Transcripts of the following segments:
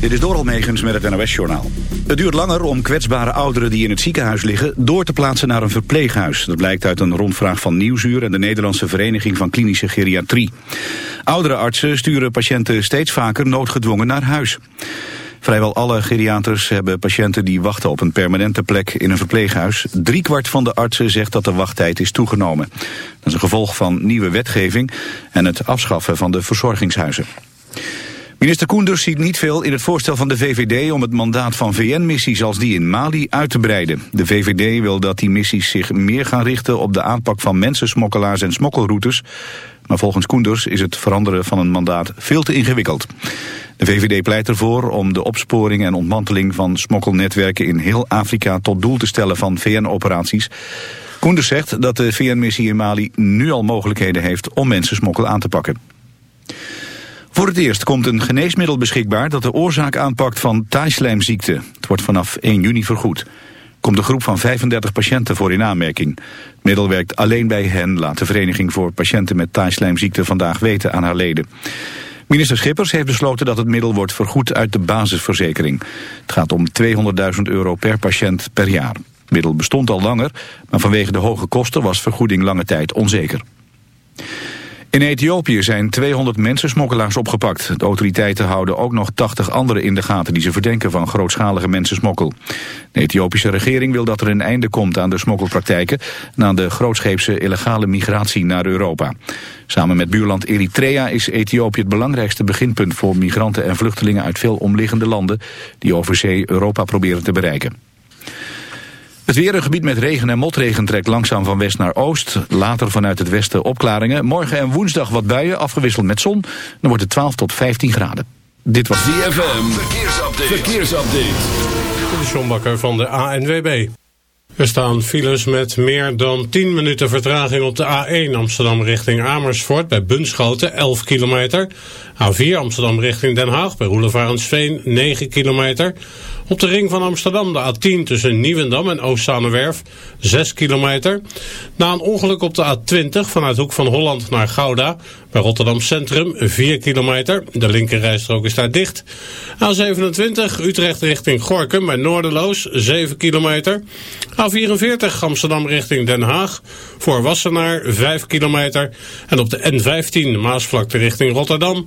Dit is Doral Megens met het NOS-journaal. Het duurt langer om kwetsbare ouderen die in het ziekenhuis liggen... door te plaatsen naar een verpleeghuis. Dat blijkt uit een rondvraag van Nieuwsuur... en de Nederlandse Vereniging van Klinische Geriatrie. Oudere artsen sturen patiënten steeds vaker noodgedwongen naar huis. Vrijwel alle geriaters hebben patiënten die wachten op een permanente plek in een verpleeghuis. Driekwart van de artsen zegt dat de wachttijd is toegenomen. Dat is een gevolg van nieuwe wetgeving en het afschaffen van de verzorgingshuizen. Minister Koenders ziet niet veel in het voorstel van de VVD om het mandaat van VN-missies als die in Mali uit te breiden. De VVD wil dat die missies zich meer gaan richten op de aanpak van mensensmokkelaars en smokkelroutes. Maar volgens Koenders is het veranderen van een mandaat veel te ingewikkeld. De VVD pleit ervoor om de opsporing en ontmanteling van smokkelnetwerken in heel Afrika tot doel te stellen van VN-operaties. Koenders zegt dat de VN-missie in Mali nu al mogelijkheden heeft om mensensmokkel aan te pakken. Voor het eerst komt een geneesmiddel beschikbaar dat de oorzaak aanpakt van taaislijmziekte. Het wordt vanaf 1 juni vergoed. Komt een groep van 35 patiënten voor in aanmerking. Het middel werkt alleen bij hen, laat de Vereniging voor Patiënten met taaislijmziekte vandaag weten aan haar leden. Minister Schippers heeft besloten dat het middel wordt vergoed uit de basisverzekering. Het gaat om 200.000 euro per patiënt per jaar. Het middel bestond al langer, maar vanwege de hoge kosten was vergoeding lange tijd onzeker. In Ethiopië zijn 200 mensensmokkelaars opgepakt. De autoriteiten houden ook nog 80 anderen in de gaten... die ze verdenken van grootschalige mensensmokkel. De Ethiopische regering wil dat er een einde komt aan de smokkelpraktijken... en aan de grootscheepse illegale migratie naar Europa. Samen met buurland Eritrea is Ethiopië het belangrijkste beginpunt... voor migranten en vluchtelingen uit veel omliggende landen... die over zee Europa proberen te bereiken. Het weer een gebied met regen en motregen trekt langzaam van west naar oost. Later vanuit het westen opklaringen. Morgen en woensdag wat buien, afgewisseld met zon. Dan wordt het 12 tot 15 graden. Dit was DFM. Verkeersupdate. Verkeersupdate. De Sjombakker van de ANWB. Er staan files met meer dan 10 minuten vertraging op de A1 Amsterdam richting Amersfoort bij Bunschoten 11 kilometer. A4 Amsterdam richting Den Haag bij Roelevarensveen 9 kilometer. Op de ring van Amsterdam de A10 tussen Nieuwendam en Oostzaanewerf 6 kilometer. Na een ongeluk op de A20 vanuit Hoek van Holland naar Gouda bij Rotterdam Centrum 4 kilometer. De linkerrijstrook is daar dicht. A27 Utrecht richting Gorkum bij Noorderloos 7 kilometer. A44 Amsterdam richting Den Haag voor Wassenaar 5 kilometer. En op de N15 Maasvlakte richting Rotterdam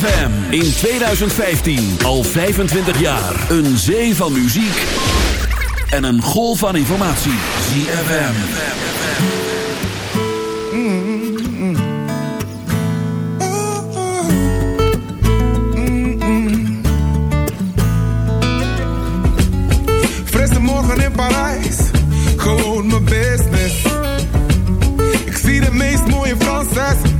ZFM. In 2015 al 25 jaar. Een zee van muziek. En een golf van informatie. ZFM. Frisse morgen in Parijs, gewoon mijn business. Ik zie de meest mooie Franses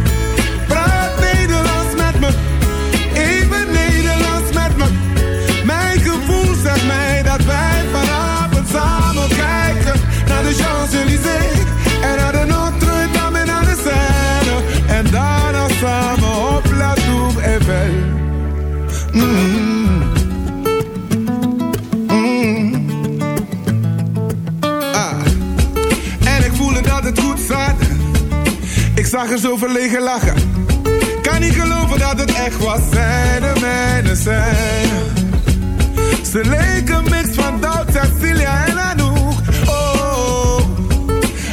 naar de Champs-Élysées. En naar de Notre-Dame en naar de Seine. En daarna samen op La Tour Eiffel. Mm. Mm. Ah. En ik voelde dat het goed zat. Ik zag er zo verlegen lachen. Kan niet geloven dat het echt was. Zij de mijne zijn. Ze leken mix van Doubt, Cecilia en Anouk.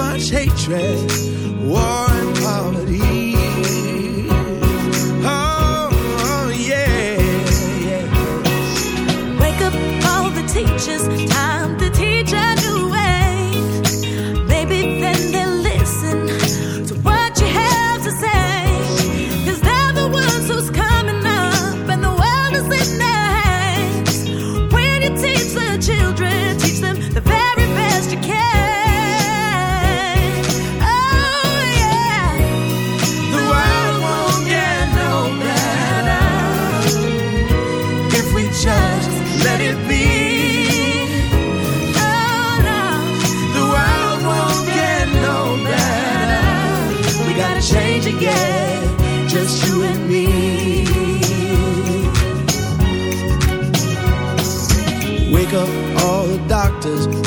much hatred, war, and poverty. Oh, oh, yeah, yeah. Wake up all the teachers,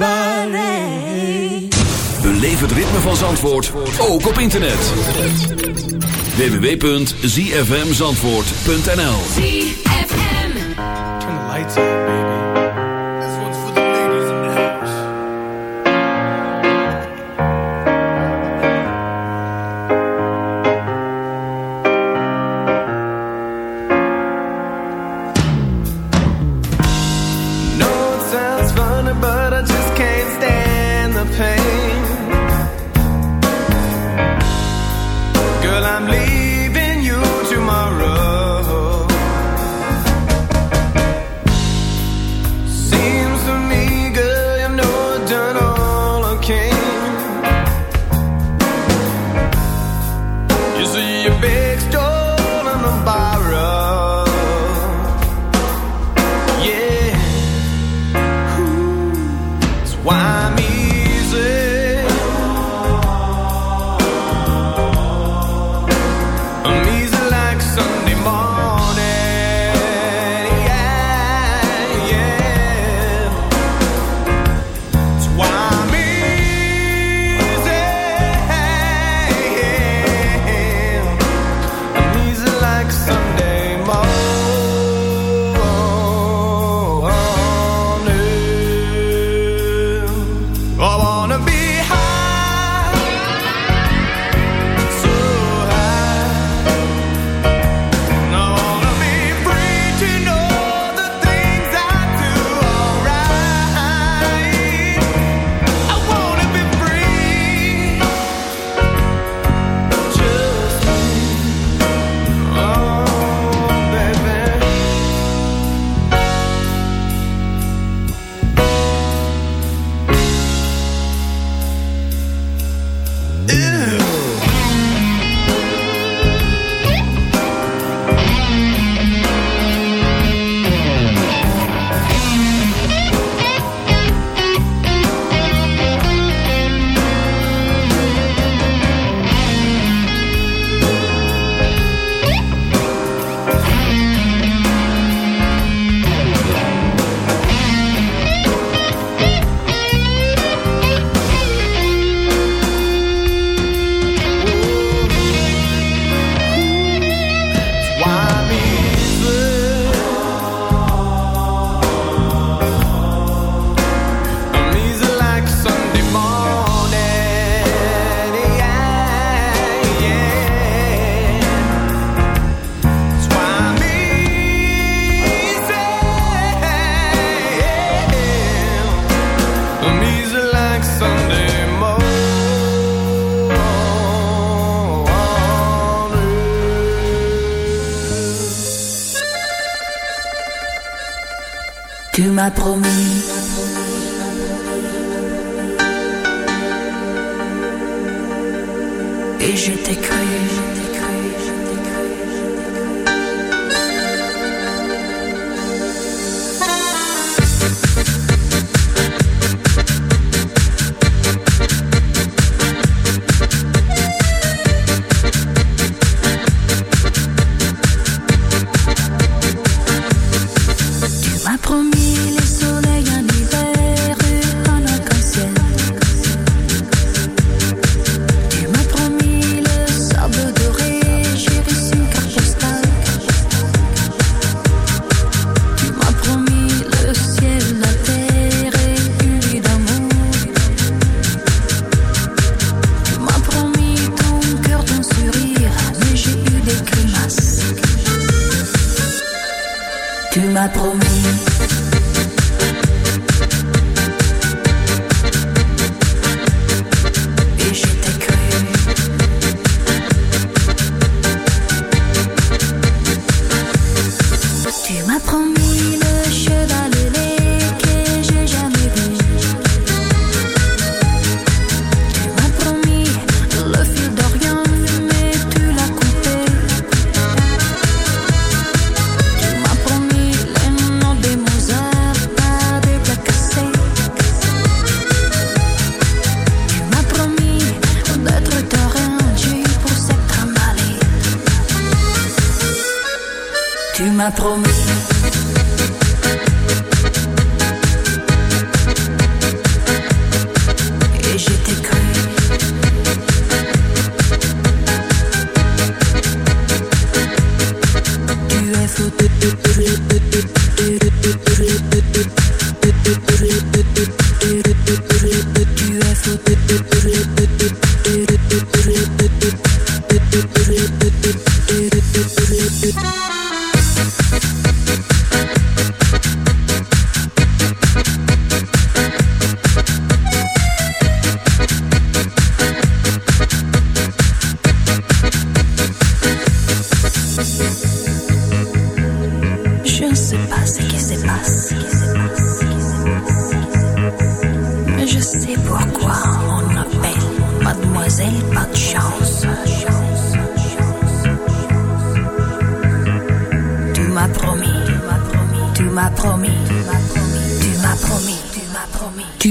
Everybody. Beleef het ritme van Zandvoort, ook op internet. www.zfmzandvoort.nl ZFM. Turn the lights up, baby.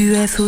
UFO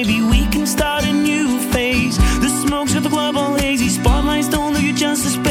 is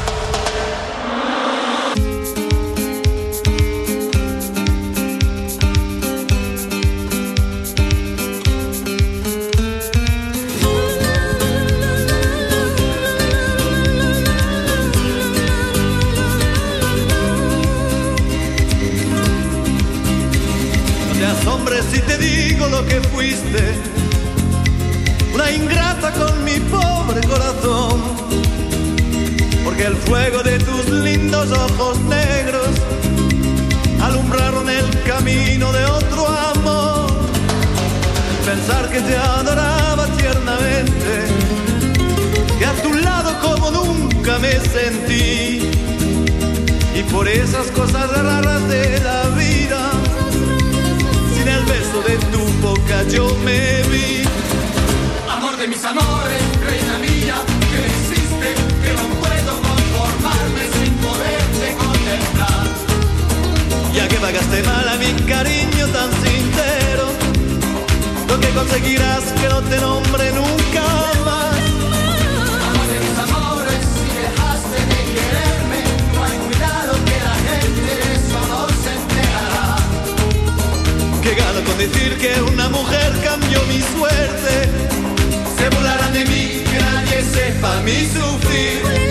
Ya que pagaste mal a mi cariño tan sincero, lo que conseguirás que no te nombre nunca más. Amor de mis amores, si dejaste de quererme, no hay cuidado que la gente de eso no se enterará. Que gano con decir que una mujer cambió mi suerte. Se burlarán de mí, que nadie sepa mi sufrir.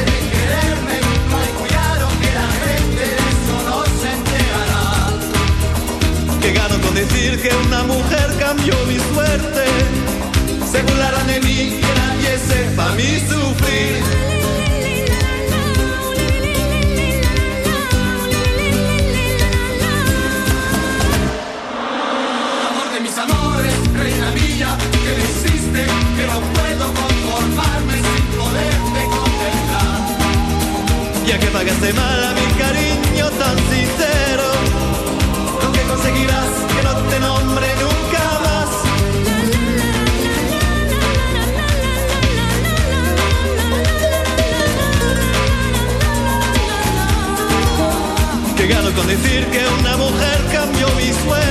Decir que una mujer cambió mi suerte. Se burlarán de mí que nadie sepa mi sufrir. Amor de mis amores, reina mía, que me hiciste, que no puedo conformarme sin poderte contemplar. Ya que pagaste mal a mi cariño tan sincero, lo que conseguirás este nombre nunca más. Que gano con decir que una mujer cambió mi sueño.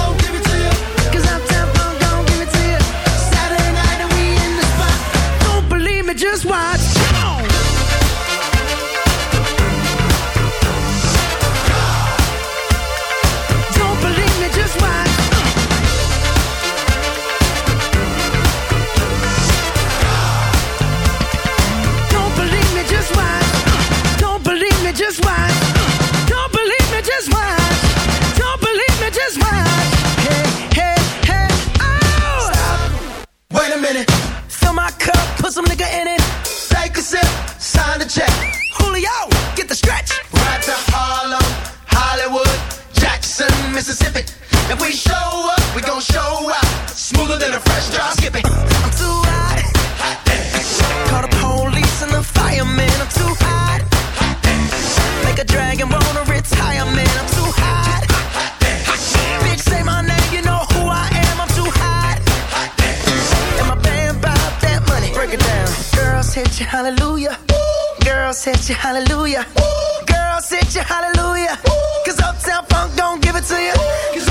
Mississippi. If we show up, we gon' show out. Smoother than a fresh drop. Skip it. I'm too hot. hot Call the police and the fireman. I'm too hot. hot Make a dragon wanna retire, man. I'm too hot. Bitch, say my name, you know who I am. I'm too hot. And my band bought that money. Break it down. Girls hit you, hallelujah. Girls hit you, hallelujah. Girls hit you, hallelujah. Cause Uptown Funk don't it to you. Cause